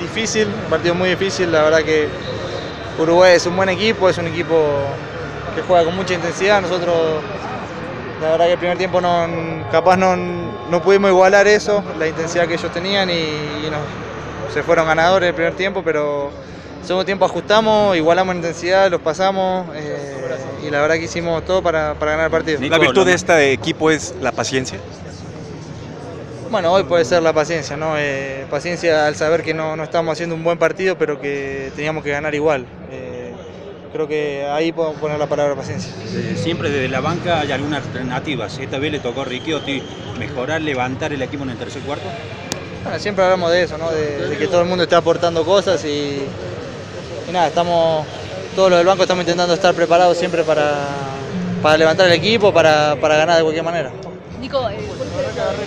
difícil, un partido muy difícil, la verdad que Uruguay es un buen equipo, es un equipo que juega con mucha intensidad, nosotros la verdad que el primer tiempo no, capaz no, no pudimos igualar eso, la intensidad que ellos tenían y, se fueron ganadores el primer tiempo, pero el segundo tiempo ajustamos, igualamos en intensidad, los pasamos eh, y la verdad que hicimos todo para, para ganar el partido. La virtud de este equipo es la paciencia. Bueno, hoy puede ser la paciencia, ¿no? Eh, paciencia al saber que no, no estamos haciendo un buen partido, pero que teníamos que ganar igual. Eh, creo que ahí podemos poner la palabra paciencia. Eh, Siempre desde la banca hay algunas alternativas. Esta vez le tocó a Riquiotti mejorar, levantar el equipo en el tercer cuarto. Bueno, siempre hablamos de eso, ¿no? De, de que todo el mundo está aportando cosas y, y nada, estamos, todos los del banco estamos intentando estar preparados siempre para, para levantar el equipo, para, para ganar de cualquier manera. Nico, eh,